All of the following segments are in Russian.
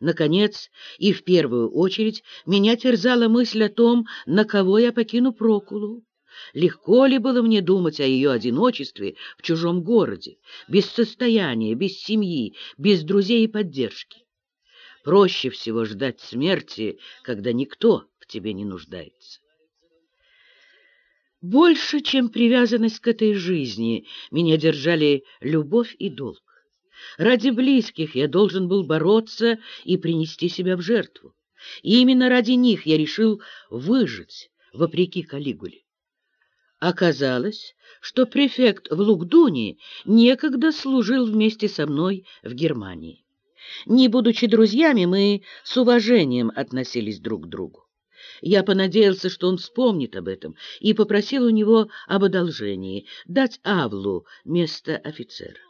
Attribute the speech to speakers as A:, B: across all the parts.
A: Наконец, и в первую очередь, меня терзала мысль о том, на кого я покину Прокулу. Легко ли было мне думать о ее одиночестве в чужом городе, без состояния, без семьи, без друзей и поддержки? Проще всего ждать смерти, когда никто в тебе не нуждается. Больше, чем привязанность к этой жизни, меня держали любовь и долг. Ради близких я должен был бороться и принести себя в жертву. И именно ради них я решил выжить, вопреки Калигуле. Оказалось, что префект в Лукдуне некогда служил вместе со мной в Германии. Не будучи друзьями, мы с уважением относились друг к другу. Я понадеялся, что он вспомнит об этом, и попросил у него об одолжении — дать Авлу место офицера.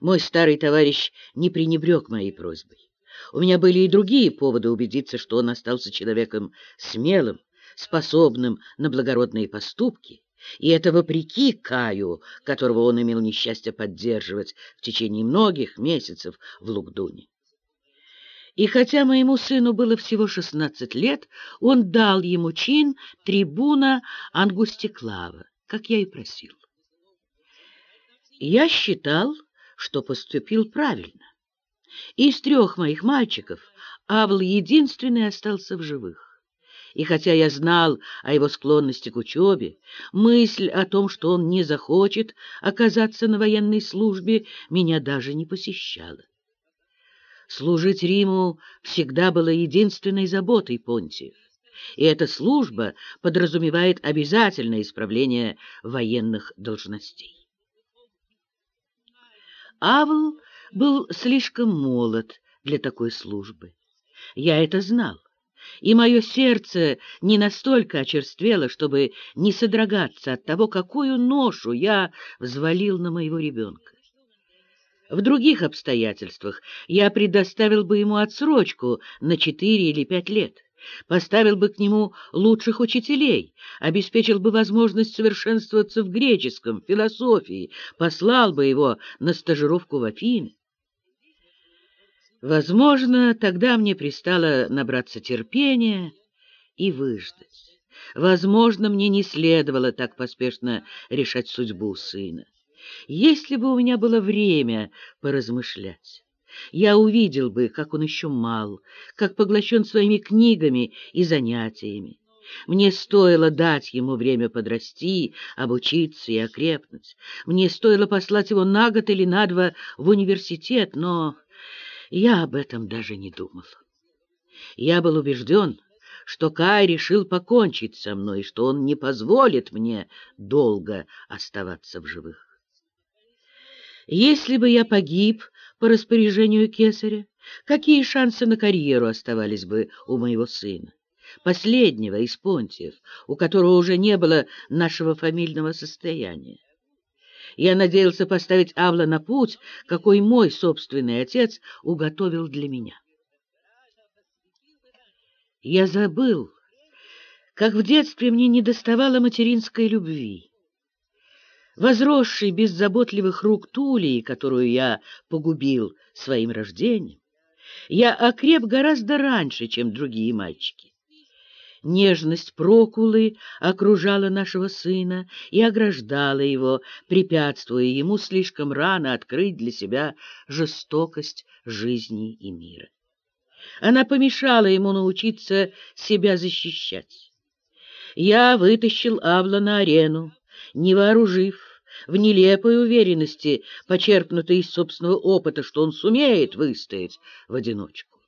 A: Мой старый товарищ не пренебрег моей просьбой. У меня были и другие поводы убедиться, что он остался человеком смелым, способным на благородные поступки, и это вопреки Каю, которого он имел несчастье поддерживать в течение многих месяцев в Лукдуне. И хотя моему сыну было всего шестнадцать лет, он дал ему чин трибуна Ангустиклава, как я и просил. Я считал, что поступил правильно. Из трех моих мальчиков Авл единственный остался в живых. И хотя я знал о его склонности к учебе, мысль о том, что он не захочет оказаться на военной службе, меня даже не посещала. Служить Риму всегда было единственной заботой Понтиев, и эта служба подразумевает обязательное исправление военных должностей. Авл был слишком молод для такой службы. Я это знал, и мое сердце не настолько очерствело, чтобы не содрогаться от того, какую ношу я взвалил на моего ребенка. В других обстоятельствах я предоставил бы ему отсрочку на четыре или пять лет, поставил бы к нему лучших учителей, обеспечил бы возможность совершенствоваться в греческом, философии, послал бы его на стажировку в Афины. Возможно, тогда мне пристало набраться терпения и выждать. Возможно, мне не следовало так поспешно решать судьбу сына. Если бы у меня было время поразмышлять, я увидел бы, как он еще мал, как поглощен своими книгами и занятиями. Мне стоило дать ему время подрасти, обучиться и окрепнуть. Мне стоило послать его на год или на два в университет, но я об этом даже не думал. Я был убежден, что Кай решил покончить со мной, что он не позволит мне долго оставаться в живых. Если бы я погиб по распоряжению кесаря, какие шансы на карьеру оставались бы у моего сына? Последнего из Понтиев, у которого уже не было нашего фамильного состояния. Я надеялся поставить Авла на путь, какой мой собственный отец уготовил для меня. Я забыл, как в детстве мне недоставало материнской любви возросшей без заботливых рук Тулии, которую я погубил своим рождением, я окреп гораздо раньше, чем другие мальчики. Нежность Прокулы окружала нашего сына и ограждала его, препятствуя ему слишком рано открыть для себя жестокость жизни и мира. Она помешала ему научиться себя защищать. Я вытащил Авла на арену, не вооружив, в нелепой уверенности, почерпнутой из собственного опыта, что он сумеет выстоять в одиночку.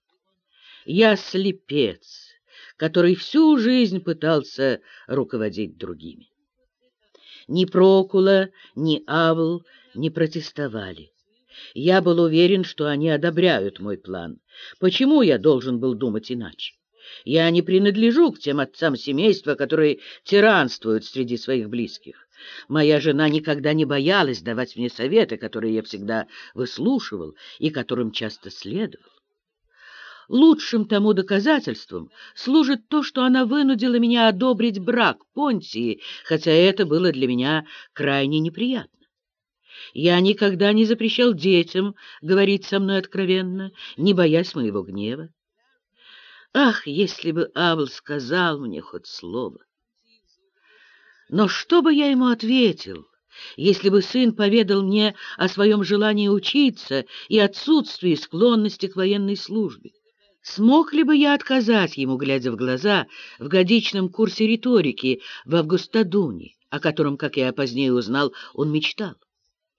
A: Я слепец, который всю жизнь пытался руководить другими. Ни Прокула, ни Авл не протестовали. Я был уверен, что они одобряют мой план. Почему я должен был думать иначе? Я не принадлежу к тем отцам семейства, которые тиранствуют среди своих близких. Моя жена никогда не боялась давать мне советы, которые я всегда выслушивал и которым часто следовал. Лучшим тому доказательством служит то, что она вынудила меня одобрить брак Понтии, хотя это было для меня крайне неприятно. Я никогда не запрещал детям говорить со мной откровенно, не боясь моего гнева. Ах, если бы Авл сказал мне хоть слово! Но что бы я ему ответил, если бы сын поведал мне о своем желании учиться и отсутствии склонности к военной службе? Смог ли бы я отказать ему, глядя в глаза, в годичном курсе риторики в Августадуне, о котором, как я позднее узнал, он мечтал?